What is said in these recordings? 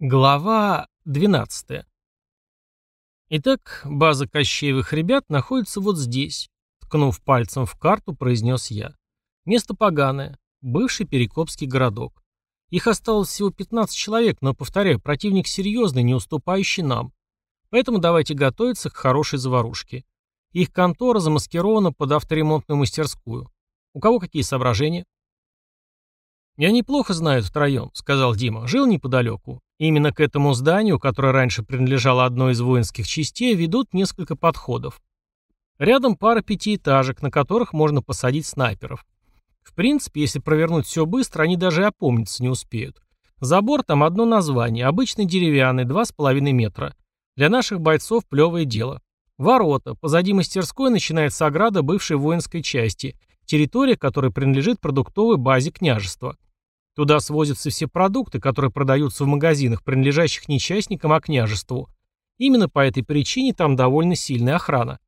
Глава 12. Итак, база Кощеевых ребят находится вот здесь, ткнув пальцем в карту, произнес я. Место поганое, бывший Перекопский городок. Их осталось всего 15 человек, но, повторяю, противник серьезный, не уступающий нам. Поэтому давайте готовиться к хорошей заварушке. Их контора замаскирована под авторемонтную мастерскую. У кого какие соображения? «Я неплохо знаю этот район, — сказал Дима. «Жил неподалеку. Именно к этому зданию, которое раньше принадлежало одной из воинских частей, ведут несколько подходов. Рядом пара пятиэтажек, на которых можно посадить снайперов. В принципе, если провернуть все быстро, они даже опомниться не успеют. Забор там одно название, обычный деревянный, 2,5 метра. Для наших бойцов плевое дело. Ворота. Позади мастерской начинается ограда бывшей воинской части, территория которой принадлежит продуктовой базе княжества. Туда свозятся все продукты, которые продаются в магазинах, принадлежащих не частникам, а княжеству. Именно по этой причине там довольно сильная охрана.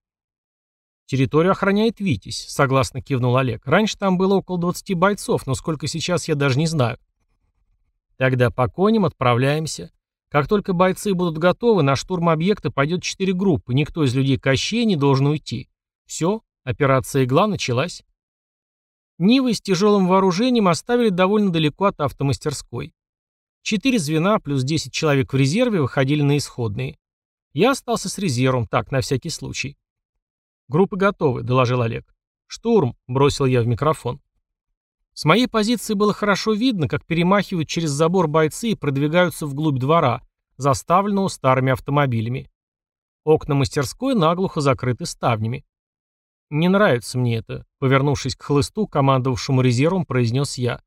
Территорию охраняет Витязь, согласно кивнул Олег. Раньше там было около 20 бойцов, но сколько сейчас, я даже не знаю. Тогда по коням отправляемся. Как только бойцы будут готовы, на штурм объекта пойдет 4 группы, никто из людей Кощей не должен уйти. Все, операция «Игла» началась. Нивы с тяжелым вооружением оставили довольно далеко от автомастерской. Четыре звена плюс 10 человек в резерве выходили на исходные. Я остался с резервом, так, на всякий случай. «Группы готовы», — доложил Олег. «Штурм», — бросил я в микрофон. С моей позиции было хорошо видно, как перемахивают через забор бойцы и продвигаются вглубь двора, заставленного старыми автомобилями. Окна мастерской наглухо закрыты ставнями. «Не нравится мне это», — повернувшись к хлысту, командовавшему резервом, произнес я.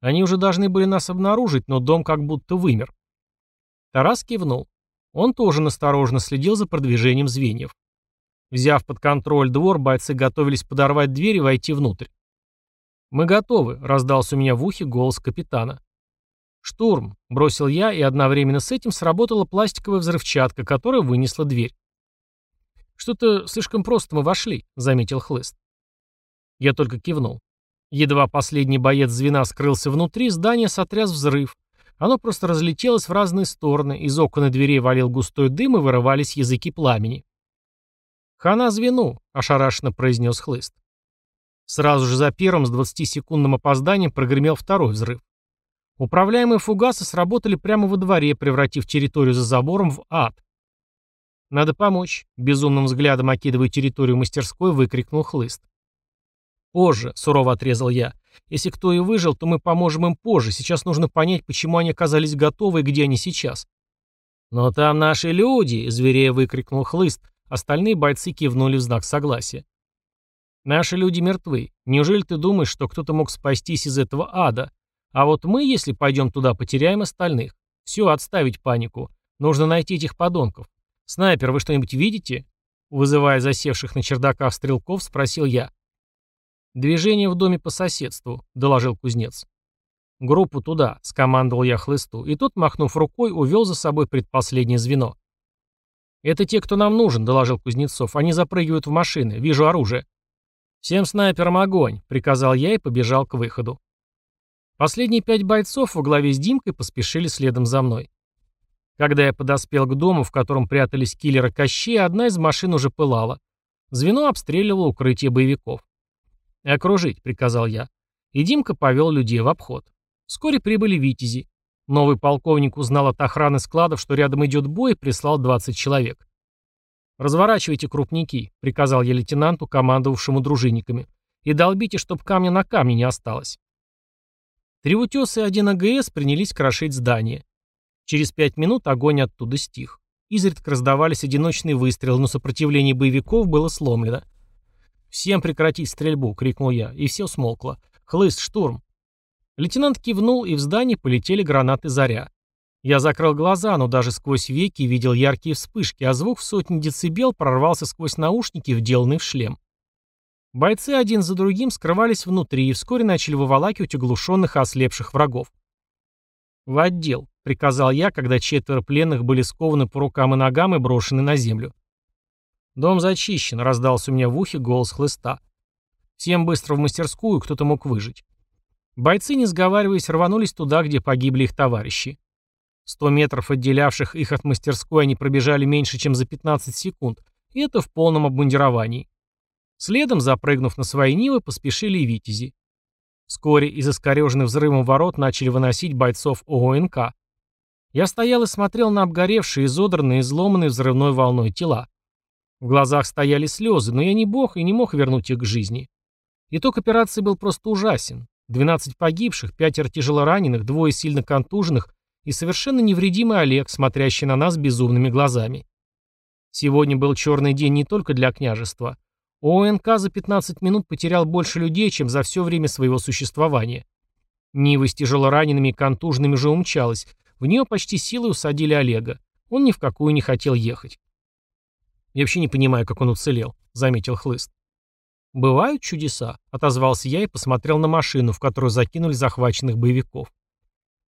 «Они уже должны были нас обнаружить, но дом как будто вымер». Тарас кивнул. Он тоже настороженно следил за продвижением звеньев. Взяв под контроль двор, бойцы готовились подорвать дверь и войти внутрь. «Мы готовы», — раздался у меня в ухе голос капитана. «Штурм», — бросил я, и одновременно с этим сработала пластиковая взрывчатка, которая вынесла дверь. «Что-то слишком просто мы вошли», — заметил Хлыст. Я только кивнул. Едва последний боец звена скрылся внутри, здание сотряс взрыв. Оно просто разлетелось в разные стороны, из окон и дверей валил густой дым и вырывались языки пламени. «Хана звену», — ошарашенно произнес Хлыст. Сразу же за первым с 20-секундным опозданием прогремел второй взрыв. Управляемые фугасы сработали прямо во дворе, превратив территорию за забором в ад. «Надо помочь», — безумным взглядом окидывая территорию мастерской, выкрикнул хлыст. «Позже», — сурово отрезал я. «Если кто и выжил, то мы поможем им позже. Сейчас нужно понять, почему они оказались готовы и где они сейчас». «Но там наши люди!» — зверея выкрикнул хлыст. Остальные бойцы кивнули в знак согласия. «Наши люди мертвы. Неужели ты думаешь, что кто-то мог спастись из этого ада? А вот мы, если пойдем туда, потеряем остальных. Все, отставить панику. Нужно найти этих подонков. «Снайпер, вы что-нибудь видите?» Вызывая засевших на чердаках стрелков, спросил я. «Движение в доме по соседству», — доложил кузнец. «Группу туда», — скомандовал я хлысту, и тот, махнув рукой, увел за собой предпоследнее звено. «Это те, кто нам нужен», — доложил Кузнецов. «Они запрыгивают в машины. Вижу оружие». «Всем снайперам огонь», — приказал я и побежал к выходу. Последние пять бойцов во главе с Димкой поспешили следом за мной. Когда я подоспел к дому, в котором прятались киллеры Кощея, одна из машин уже пылала. Звено обстреливало укрытие боевиков. «Окружить», — приказал я. И Димка повел людей в обход. Вскоре прибыли витязи. Новый полковник узнал от охраны складов, что рядом идет бой, и прислал 20 человек. «Разворачивайте крупники», — приказал я лейтенанту, командовавшему дружинниками. «И долбите, чтоб камня на камне не осталось». Три утеса и один АГС принялись крошить здание. Через пять минут огонь оттуда стих. Изредка раздавались одиночные выстрелы, но сопротивление боевиков было сломлено. «Всем прекратить стрельбу!» — крикнул я, и все смолкло. «Хлыст, штурм!» Лейтенант кивнул, и в здании полетели гранаты «Заря». Я закрыл глаза, но даже сквозь веки видел яркие вспышки, а звук в сотни децибел прорвался сквозь наушники, вделанные в шлем. Бойцы один за другим скрывались внутри и вскоре начали выволакивать оглушенных и ослепших врагов. В отдел приказал я, когда четверо пленных были скованы по рукам и ногам и брошены на землю. «Дом зачищен», — раздался у меня в ухе голос хлыста. Всем быстро в мастерскую, кто-то мог выжить. Бойцы, не сговариваясь, рванулись туда, где погибли их товарищи. Сто метров, отделявших их от мастерской, они пробежали меньше, чем за 15 секунд, и это в полном обмундировании. Следом, запрыгнув на свои нивы, поспешили и витязи. Вскоре из искореженных взрывом ворот начали выносить бойцов ООНК — я стоял и смотрел на обгоревшие, изодранные, изломанные взрывной волной тела. В глазах стояли слезы, но я не бог и не мог вернуть их к жизни. Итог операции был просто ужасен. 12 погибших, пятеро тяжелораненых, двое сильно контуженных и совершенно невредимый Олег, смотрящий на нас безумными глазами. Сегодня был черный день не только для княжества. ОНК за 15 минут потерял больше людей, чем за все время своего существования. Нива с тяжелоранеными и контуженными же умчалась, в нее почти силой усадили Олега. Он ни в какую не хотел ехать. «Я вообще не понимаю, как он уцелел», — заметил Хлыст. «Бывают чудеса», — отозвался я и посмотрел на машину, в которую закинули захваченных боевиков.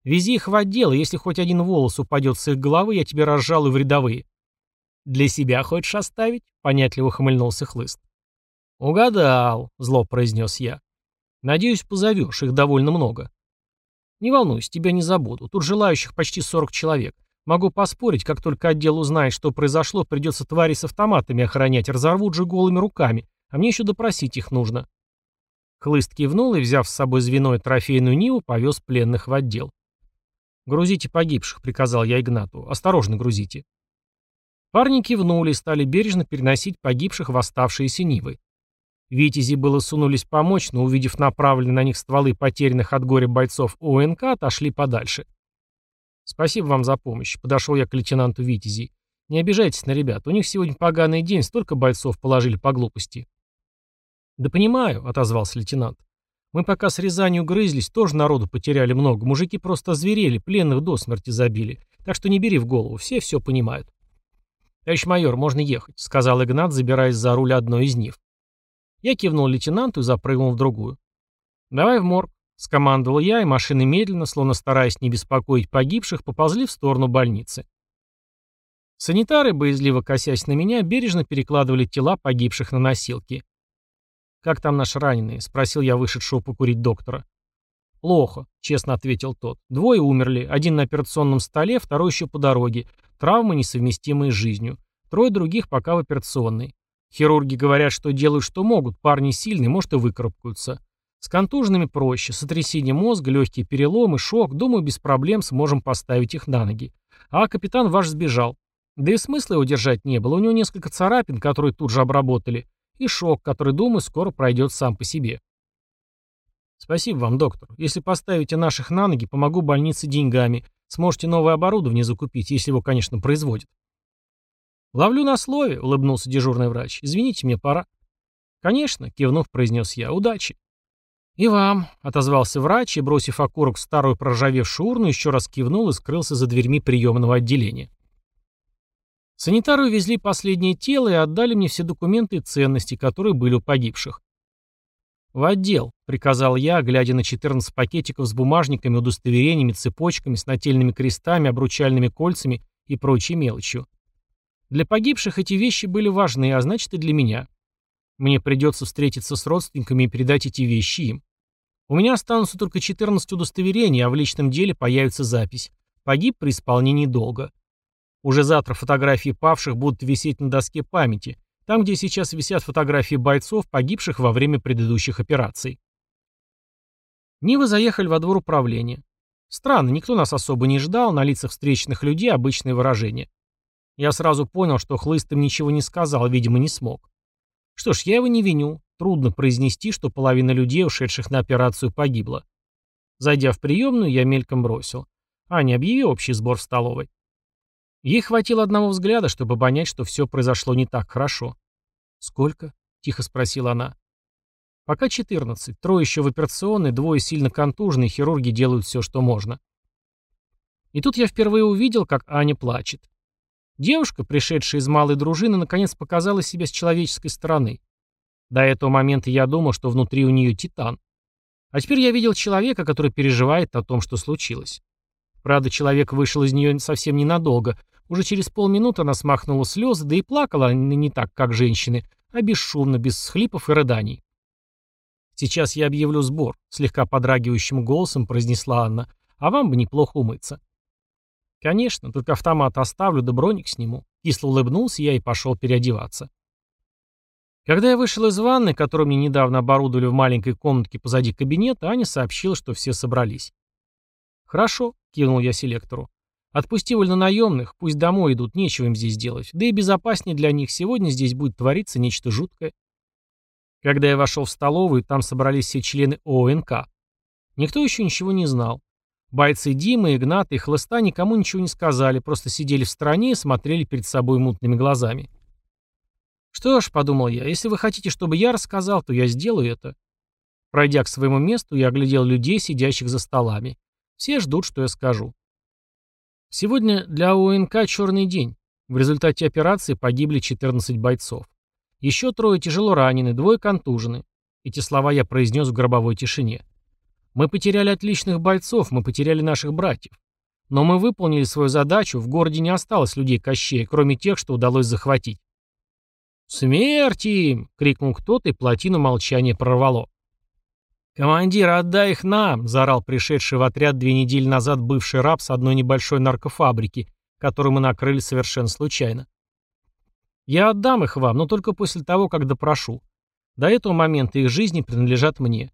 «Вези их в отдел, если хоть один волос упадет с их головы, я тебе разжалую в рядовые». «Для себя хочешь оставить?» — понятливо хмыльнулся Хлыст. «Угадал», — зло произнес я. «Надеюсь, позовешь, их довольно много». Не волнуйся, тебя не забуду. Тут желающих почти 40 человек. Могу поспорить, как только отдел узнает, что произошло, придется твари с автоматами охранять, разорвут же голыми руками, а мне еще допросить их нужно». Хлыст кивнул и, взяв с собой звено трофейную Ниву, повез пленных в отдел. «Грузите погибших», — приказал я Игнату. «Осторожно грузите». Парни кивнули и стали бережно переносить погибших в оставшиеся Нивы. Витязи было сунулись помочь, но, увидев направленные на них стволы потерянных от горя бойцов ОНК, отошли подальше. «Спасибо вам за помощь», — подошел я к лейтенанту Витязей. «Не обижайтесь на ребят, у них сегодня поганый день, столько бойцов положили по глупости». «Да понимаю», — отозвался лейтенант. «Мы пока с Рязанью грызлись, тоже народу потеряли много, мужики просто зверели, пленных до смерти забили, так что не бери в голову, все все понимают». «Товарищ майор, можно ехать», — сказал Игнат, забираясь за руль одной из них. Я кивнул лейтенанту и запрыгнул в другую. «Давай в морг», — скомандовал я, и машины медленно, словно стараясь не беспокоить погибших, поползли в сторону больницы. Санитары, боязливо косясь на меня, бережно перекладывали тела погибших на носилки. «Как там наши раненые?» — спросил я вышедшего покурить доктора. «Плохо», — честно ответил тот. «Двое умерли, один на операционном столе, второй еще по дороге. Травмы, несовместимые с жизнью. Трое других пока в операционной. Хирурги говорят, что делают, что могут, парни сильные, может и выкарабкаются. С контуженными проще, сотрясение мозга, легкие переломы, шок, думаю, без проблем сможем поставить их на ноги. А капитан ваш сбежал. Да и смысла его держать не было, у него несколько царапин, которые тут же обработали, и шок, который, думаю, скоро пройдет сам по себе. Спасибо вам, доктор. Если поставите наших на ноги, помогу больнице деньгами. Сможете новое оборудование закупить, если его, конечно, производят. «Ловлю на слове», — улыбнулся дежурный врач. «Извините, мне пора». «Конечно», — кивнув, произнес я. «Удачи». «И вам», — отозвался врач и, бросив окурок в старую проржавевшую урну, еще раз кивнул и скрылся за дверьми приемного отделения. Санитары увезли последнее тело и отдали мне все документы и ценности, которые были у погибших. «В отдел», — приказал я, глядя на 14 пакетиков с бумажниками, удостоверениями, цепочками, с нательными крестами, обручальными кольцами и прочей мелочью. Для погибших эти вещи были важны, а значит и для меня. Мне придется встретиться с родственниками и передать эти вещи им. У меня останутся только 14 удостоверений, а в личном деле появится запись. Погиб при исполнении долга. Уже завтра фотографии павших будут висеть на доске памяти, там, где сейчас висят фотографии бойцов, погибших во время предыдущих операций. Нивы заехали во двор управления. Странно, никто нас особо не ждал, на лицах встречных людей обычное выражение. Я сразу понял, что Хлыст им ничего не сказал, а, видимо, не смог. Что ж, я его не виню. Трудно произнести, что половина людей, ушедших на операцию, погибла. Зайдя в приемную, я мельком бросил. Аня, объяви общий сбор в столовой. Ей хватило одного взгляда, чтобы понять, что все произошло не так хорошо. «Сколько?» — тихо спросила она. «Пока 14. Трое еще в операционной, двое сильно контужные, хирурги делают все, что можно». И тут я впервые увидел, как Аня плачет. Девушка, пришедшая из малой дружины, наконец показала себя с человеческой стороны. До этого момента я думал, что внутри у нее титан. А теперь я видел человека, который переживает о том, что случилось. Правда, человек вышел из нее совсем ненадолго. Уже через полминуты она смахнула слезы, да и плакала не так, как женщины, а бесшумно, без схлипов и рыданий. «Сейчас я объявлю сбор», — слегка подрагивающим голосом произнесла Анна. «А вам бы неплохо умыться». «Конечно, только автомат оставлю да броник сниму». Кисло улыбнулся я и пошел переодеваться. Когда я вышел из ванны, которую мне недавно оборудовали в маленькой комнатке позади кабинета, Аня сообщила, что все собрались. «Хорошо», — кивнул я селектору. «Отпусти вольнонаемных, пусть домой идут, нечего им здесь делать. Да и безопаснее для них, сегодня здесь будет твориться нечто жуткое». Когда я вошел в столовую, там собрались все члены ОНК. Никто еще ничего не знал. Бойцы Димы, Игната и Хлыста никому ничего не сказали, просто сидели в стороне и смотрели перед собой мутными глазами. «Что ж», — подумал я, — «если вы хотите, чтобы я рассказал, то я сделаю это». Пройдя к своему месту, я оглядел людей, сидящих за столами. Все ждут, что я скажу. Сегодня для ОНК черный день. В результате операции погибли 14 бойцов. Еще трое тяжело ранены, двое контужены. Эти слова я произнес в гробовой тишине. Мы потеряли отличных бойцов, мы потеряли наших братьев. Но мы выполнили свою задачу, в городе не осталось людей Кощея, кроме тех, что удалось захватить. «Смерть им!» — крикнул кто-то, и плотину молчания прорвало. «Командир, отдай их нам!» — заорал пришедший в отряд две недели назад бывший раб с одной небольшой наркофабрики, которую мы накрыли совершенно случайно. «Я отдам их вам, но только после того, как допрошу. До этого момента их жизни принадлежат мне.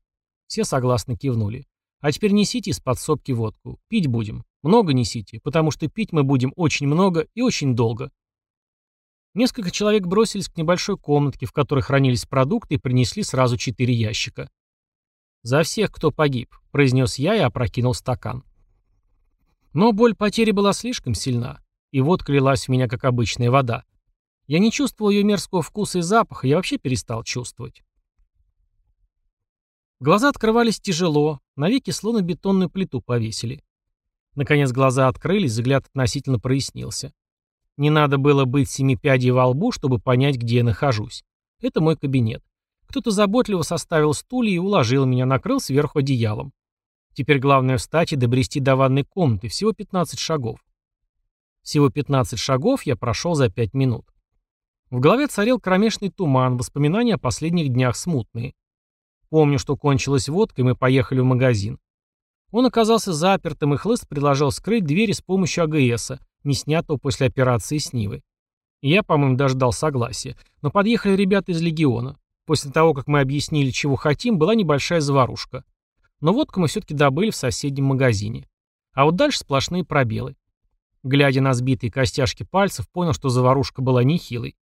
Все согласно кивнули. А теперь несите из подсобки водку. Пить будем. Много несите, потому что пить мы будем очень много и очень долго. Несколько человек бросились к небольшой комнатке, в которой хранились продукты, и принесли сразу четыре ящика. «За всех, кто погиб», — произнес я и опрокинул стакан. Но боль потери была слишком сильна, и вот клялась в меня, как обычная вода. Я не чувствовал ее мерзкого вкуса и запаха, я вообще перестал чувствовать. Глаза открывались тяжело, навеки словно бетонную плиту повесили. Наконец глаза открылись, взгляд относительно прояснился. Не надо было быть семи пядей во лбу, чтобы понять, где я нахожусь. Это мой кабинет. Кто-то заботливо составил стулья и уложил меня, накрыл сверху одеялом. Теперь главное встать и добрести до ванной комнаты, всего 15 шагов. Всего 15 шагов я прошел за 5 минут. В голове царил кромешный туман, воспоминания о последних днях смутные. Помню, что кончилась водка, и мы поехали в магазин. Он оказался запертым, и хлыст предложил скрыть двери с помощью АГСа, не снятого после операции с Нивой. Я, по-моему, даже дал согласие. Но подъехали ребята из Легиона. После того, как мы объяснили, чего хотим, была небольшая заварушка. Но водку мы все-таки добыли в соседнем магазине. А вот дальше сплошные пробелы. Глядя на сбитые костяшки пальцев, понял, что заварушка была нехилой.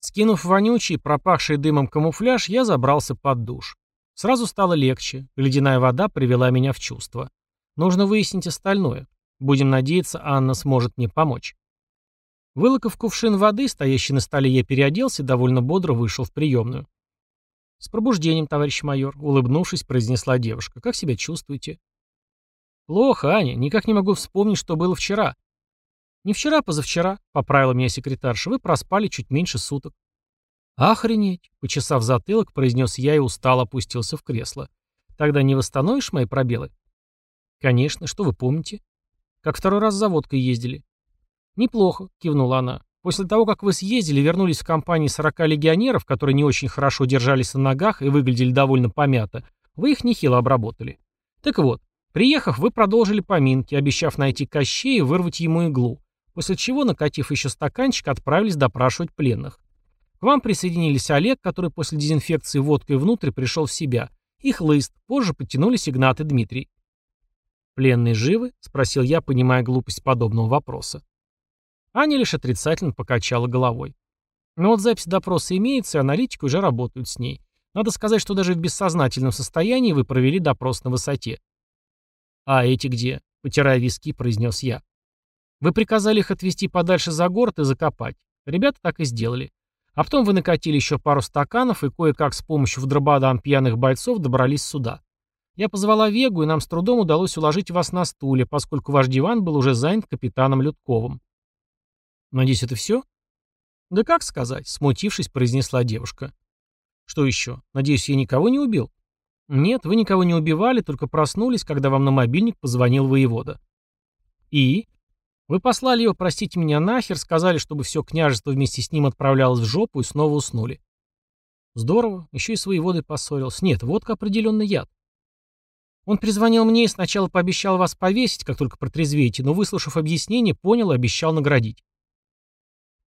Скинув вонючий, пропахший дымом камуфляж, я забрался под душ. Сразу стало легче, ледяная вода привела меня в чувство. Нужно выяснить остальное. Будем надеяться, Анна сможет мне помочь. Вылоков кувшин воды, стоящий на столе, я переоделся и довольно бодро вышел в приемную. «С пробуждением, товарищ майор», — улыбнувшись, произнесла девушка. «Как себя чувствуете?» «Плохо, Аня. Никак не могу вспомнить, что было вчера», не вчера, позавчера, поправила меня секретарша, вы проспали чуть меньше суток. Охренеть, почесав затылок, произнес я и устало опустился в кресло. Тогда не восстановишь мои пробелы? Конечно, что вы помните? Как второй раз за водкой ездили. Неплохо, кивнула она. После того, как вы съездили, вернулись в компании 40 легионеров, которые не очень хорошо держались на ногах и выглядели довольно помято, вы их нехило обработали. Так вот, приехав, вы продолжили поминки, обещав найти Кощея и вырвать ему иглу после чего, накатив еще стаканчик, отправились допрашивать пленных. К вам присоединились Олег, который после дезинфекции водкой внутрь пришел в себя, и Хлыст, позже подтянулись Игнат и Дмитрий. «Пленные живы?» — спросил я, понимая глупость подобного вопроса. Аня лишь отрицательно покачала головой. Но вот запись допроса имеется, и аналитики уже работают с ней. Надо сказать, что даже в бессознательном состоянии вы провели допрос на высоте. «А эти где?» — потирая виски, произнес я. Вы приказали их отвезти подальше за город и закопать. Ребята так и сделали. А потом вы накатили еще пару стаканов и кое-как с помощью в пьяных бойцов добрались сюда. Я позвала Вегу, и нам с трудом удалось уложить вас на стуле, поскольку ваш диван был уже занят капитаном Людковым. Надеюсь, это все? Да как сказать, смутившись, произнесла девушка. Что еще? Надеюсь, я никого не убил? Нет, вы никого не убивали, только проснулись, когда вам на мобильник позвонил воевода. И? Вы послали его, простить меня, нахер, сказали, чтобы все княжество вместе с ним отправлялось в жопу и снова уснули. Здорово, еще и с воеводой поссорился. Нет, водка определенно яд. Он перезвонил мне и сначала пообещал вас повесить, как только протрезвеете, но, выслушав объяснение, понял и обещал наградить.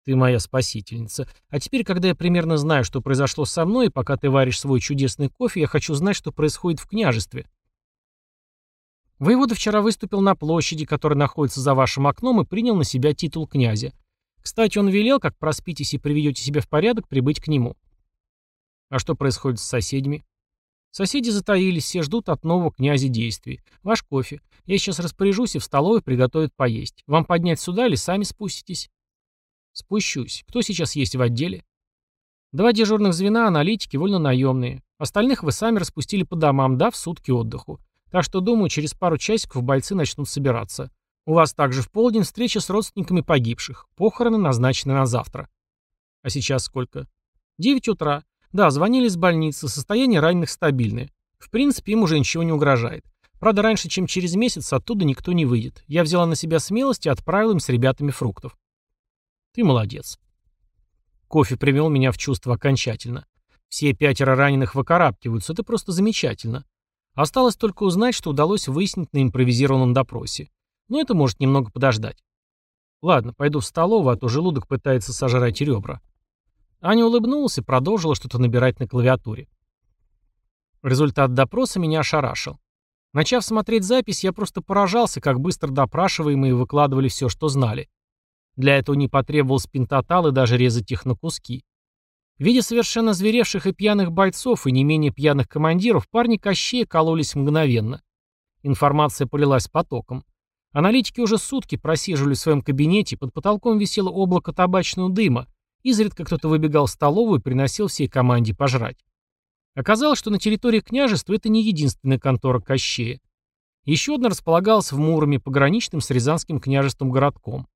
Ты моя спасительница. А теперь, когда я примерно знаю, что произошло со мной, и пока ты варишь свой чудесный кофе, я хочу знать, что происходит в княжестве. Воевода вчера выступил на площади, которая находится за вашим окном, и принял на себя титул князя. Кстати, он велел, как проспитесь и приведете себя в порядок, прибыть к нему. А что происходит с соседями? Соседи затаились, все ждут от нового князя действий. Ваш кофе. Я сейчас распоряжусь, и в столовой приготовят поесть. Вам поднять сюда или сами спуститесь? Спущусь. Кто сейчас есть в отделе? Два дежурных звена, аналитики, вольно наемные. Остальных вы сами распустили по домам, дав сутки отдыху. Так что, думаю, через пару часиков бойцы начнут собираться. У вас также в полдень встреча с родственниками погибших. Похороны назначены на завтра. А сейчас сколько? 9 утра. Да, звонили из больницы, состояние раненых стабильное. В принципе, им уже ничего не угрожает. Правда, раньше, чем через месяц, оттуда никто не выйдет. Я взяла на себя смелость и отправила им с ребятами фруктов. Ты молодец. Кофе привел меня в чувство окончательно. Все пятеро раненых выкарабкиваются, это просто замечательно. Осталось только узнать, что удалось выяснить на импровизированном допросе. Но это может немного подождать. Ладно, пойду в столовую, а то желудок пытается сожрать ребра. Аня улыбнулась и продолжила что-то набирать на клавиатуре. Результат допроса меня ошарашил. Начав смотреть запись, я просто поражался, как быстро допрашиваемые выкладывали все, что знали. Для этого не потребовалось пентатал и даже резать их на куски. Видя совершенно зверевших и пьяных бойцов и не менее пьяных командиров, парни Кощея кололись мгновенно. Информация полилась потоком. Аналитики уже сутки просиживали в своем кабинете, под потолком висело облако табачного дыма, изредка кто-то выбегал в столовую и приносил всей команде пожрать. Оказалось, что на территории княжества это не единственная контора Кощея. Еще одна располагалась в Муроме, пограничным с Рязанским княжеством городком.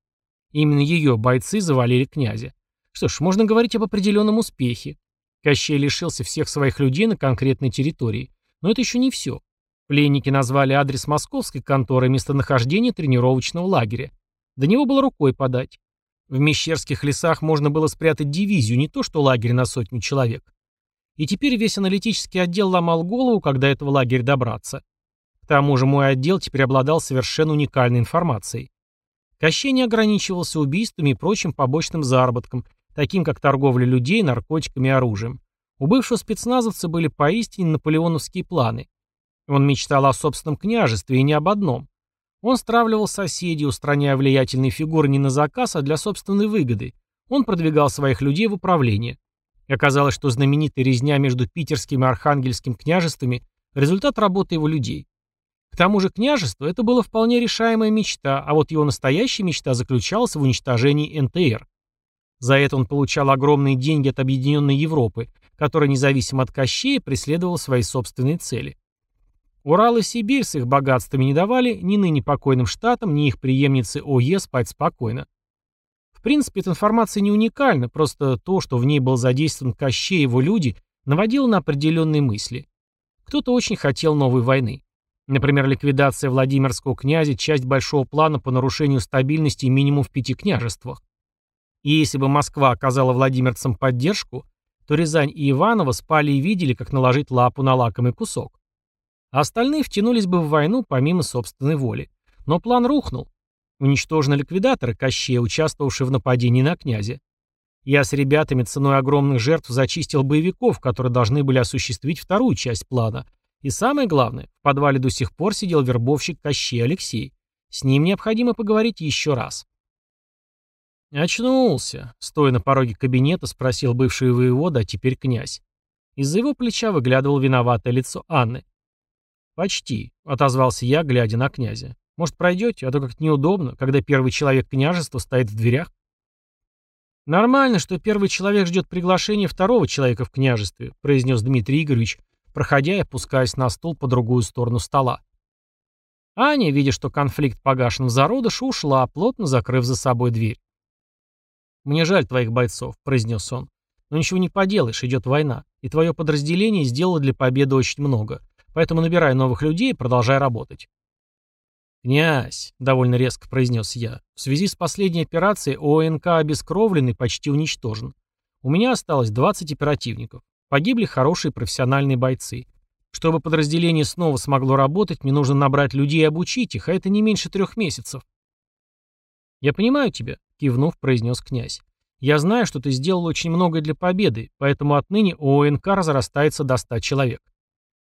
Именно ее бойцы завалили князя. Что ж, можно говорить об определенном успехе. Кощей лишился всех своих людей на конкретной территории. Но это еще не все. Пленники назвали адрес московской конторы и местонахождение тренировочного лагеря. До него было рукой подать. В Мещерских лесах можно было спрятать дивизию, не то что лагерь на сотню человек. И теперь весь аналитический отдел ломал голову, когда этого лагерь добраться. К тому же мой отдел теперь обладал совершенно уникальной информацией. Кощей не ограничивался убийствами и прочим побочным заработком, таким как торговля людей, наркотиками и оружием. У бывшего спецназовца были поистине наполеоновские планы. Он мечтал о собственном княжестве и не об одном. Он стравливал соседей, устраняя влиятельные фигуры не на заказ, а для собственной выгоды. Он продвигал своих людей в управление. И оказалось, что знаменитая резня между питерским и архангельским княжествами – результат работы его людей. К тому же княжество – это была вполне решаемая мечта, а вот его настоящая мечта заключалась в уничтожении НТР. За это он получал огромные деньги от Объединенной Европы, которая, независимо от Кощея, преследовала свои собственные цели. Урал и Сибирь с их богатствами не давали ни ныне покойным штатам, ни их преемнице ОЕ спать спокойно. В принципе, эта информация не уникальна, просто то, что в ней был задействован Кощей и его люди, наводило на определенные мысли. Кто-то очень хотел новой войны. Например, ликвидация Владимирского князя – часть большого плана по нарушению стабильности минимум в пяти княжествах. И если бы Москва оказала владимирцам поддержку, то Рязань и Иваново спали и видели, как наложить лапу на лакомый кусок. А остальные втянулись бы в войну помимо собственной воли. Но план рухнул. Уничтожены ликвидаторы Кощея, участвовавшие в нападении на князя. Я с ребятами ценой огромных жертв зачистил боевиков, которые должны были осуществить вторую часть плана. И самое главное, в подвале до сих пор сидел вербовщик Кощей Алексей. С ним необходимо поговорить еще раз. «Очнулся», — стоя на пороге кабинета, спросил бывший воевода, а теперь князь. Из-за его плеча выглядывало виноватое лицо Анны. «Почти», — отозвался я, глядя на князя. «Может, пройдете, а то как-то неудобно, когда первый человек княжества стоит в дверях?» «Нормально, что первый человек ждет приглашения второго человека в княжестве», — произнес Дмитрий Игоревич, проходя и опускаясь на стул по другую сторону стола. Аня, видя, что конфликт погашен в зародыш, ушла, плотно закрыв за собой дверь. «Мне жаль твоих бойцов», — произнес он. «Но ничего не поделаешь, идет война, и твое подразделение сделало для победы очень много. Поэтому набирай новых людей и продолжай работать». «Князь», — довольно резко произнес я, — «в связи с последней операцией ОНК обескровлен и почти уничтожен. У меня осталось 20 оперативников. Погибли хорошие профессиональные бойцы. Чтобы подразделение снова смогло работать, мне нужно набрать людей и обучить их, а это не меньше трех месяцев. Я понимаю тебя, кивнув, произнес князь. Я знаю, что ты сделал очень многое для победы, поэтому отныне ОНК разрастается до 100 человек.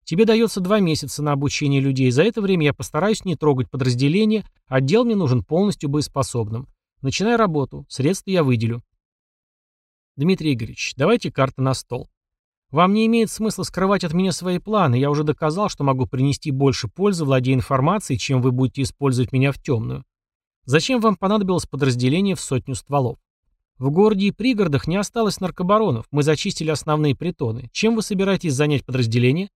Тебе дается два месяца на обучение людей. За это время я постараюсь не трогать подразделения. отдел мне нужен полностью боеспособным. Начинай работу, средства я выделю. Дмитрий Игоревич, давайте карты на стол. Вам не имеет смысла скрывать от меня свои планы, я уже доказал, что могу принести больше пользы, владея информацией, чем вы будете использовать меня в темную. Зачем вам понадобилось подразделение в сотню стволов? В городе и пригородах не осталось наркобаронов, мы зачистили основные притоны. Чем вы собираетесь занять подразделение?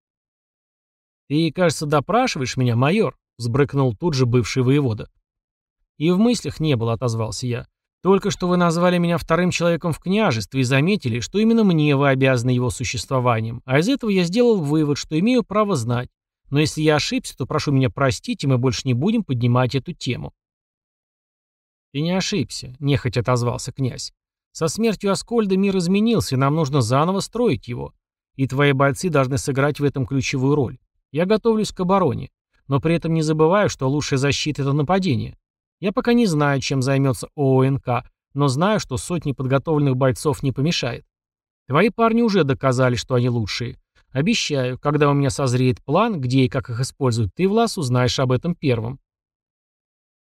Ты, кажется, допрашиваешь меня, майор, взбрыкнул тут же бывший воевода. И в мыслях не было, отозвался я. Только что вы назвали меня вторым человеком в княжестве и заметили, что именно мне вы обязаны его существованием, а из этого я сделал вывод, что имею право знать. Но если я ошибся, то прошу меня простить, и мы больше не будем поднимать эту тему. «Ты не ошибся», — нехоть отозвался князь. «Со смертью Аскольда мир изменился, и нам нужно заново строить его. И твои бойцы должны сыграть в этом ключевую роль. Я готовлюсь к обороне, но при этом не забываю, что лучшая защита — это нападение. Я пока не знаю, чем займется ООНК, но знаю, что сотни подготовленных бойцов не помешает. Твои парни уже доказали, что они лучшие. Обещаю, когда у меня созреет план, где и как их использовать, ты, Влас, узнаешь об этом первым.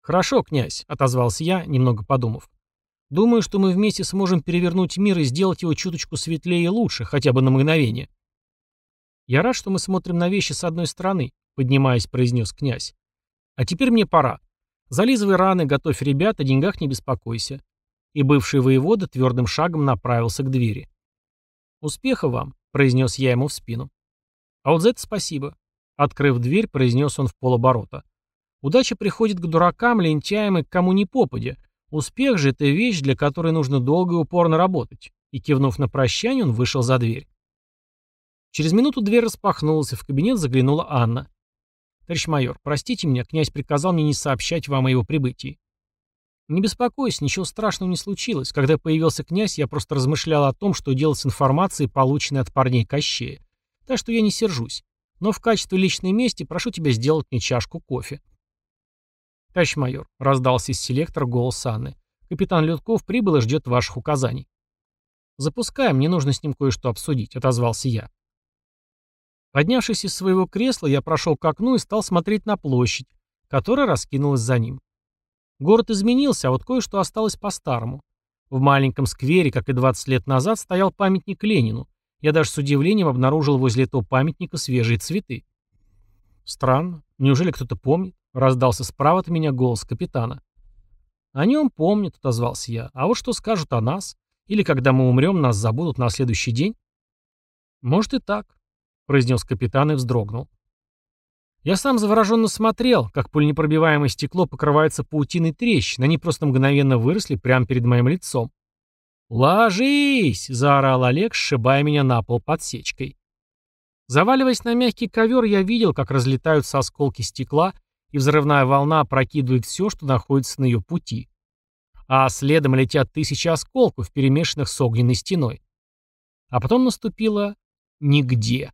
«Хорошо, князь», — отозвался я, немного подумав. «Думаю, что мы вместе сможем перевернуть мир и сделать его чуточку светлее и лучше, хотя бы на мгновение». «Я рад, что мы смотрим на вещи с одной стороны», — поднимаясь, произнес князь. «А теперь мне пора. Зализывай раны, готовь ребят, о деньгах не беспокойся». И бывший воевода твердым шагом направился к двери. «Успеха вам», — произнес я ему в спину. «А вот за это спасибо», — открыв дверь, произнес он в полоборота. Удача приходит к дуракам, лентяям и к кому ни попадя. Успех же – это вещь, для которой нужно долго и упорно работать. И кивнув на прощание, он вышел за дверь. Через минуту дверь распахнулась, и в кабинет заглянула Анна. «Товарищ майор, простите меня, князь приказал мне не сообщать вам о его прибытии». «Не беспокойся, ничего страшного не случилось. Когда появился князь, я просто размышлял о том, что делать с информацией, полученной от парней Кощея. Так что я не сержусь. Но в качестве личной мести прошу тебя сделать мне чашку кофе». «Товарищ майор», — раздался из селектора голос Анны. «Капитан Людков прибыл и ждет ваших указаний». Запускаем, мне нужно с ним кое-что обсудить», — отозвался я. Поднявшись из своего кресла, я прошел к окну и стал смотреть на площадь, которая раскинулась за ним. Город изменился, а вот кое-что осталось по-старому. В маленьком сквере, как и 20 лет назад, стоял памятник Ленину. Я даже с удивлением обнаружил возле этого памятника свежие цветы. Странно. Неужели кто-то помнит? Раздался справа от меня голос капитана. «О нем помнят», — отозвался я. «А вот что скажут о нас? Или когда мы умрем, нас забудут на следующий день?» «Может и так», — произнес капитан и вздрогнул. Я сам завороженно смотрел, как пуленепробиваемое стекло покрывается паутиной трещин, они просто мгновенно выросли прямо перед моим лицом. «Ложись!» — заорал Олег, сшибая меня на пол подсечкой. Заваливаясь на мягкий ковер, я видел, как разлетаются осколки стекла, и взрывная волна опрокидывает все, что находится на ее пути. А следом летят тысячи осколков, перемешанных с огненной стеной. А потом наступило нигде.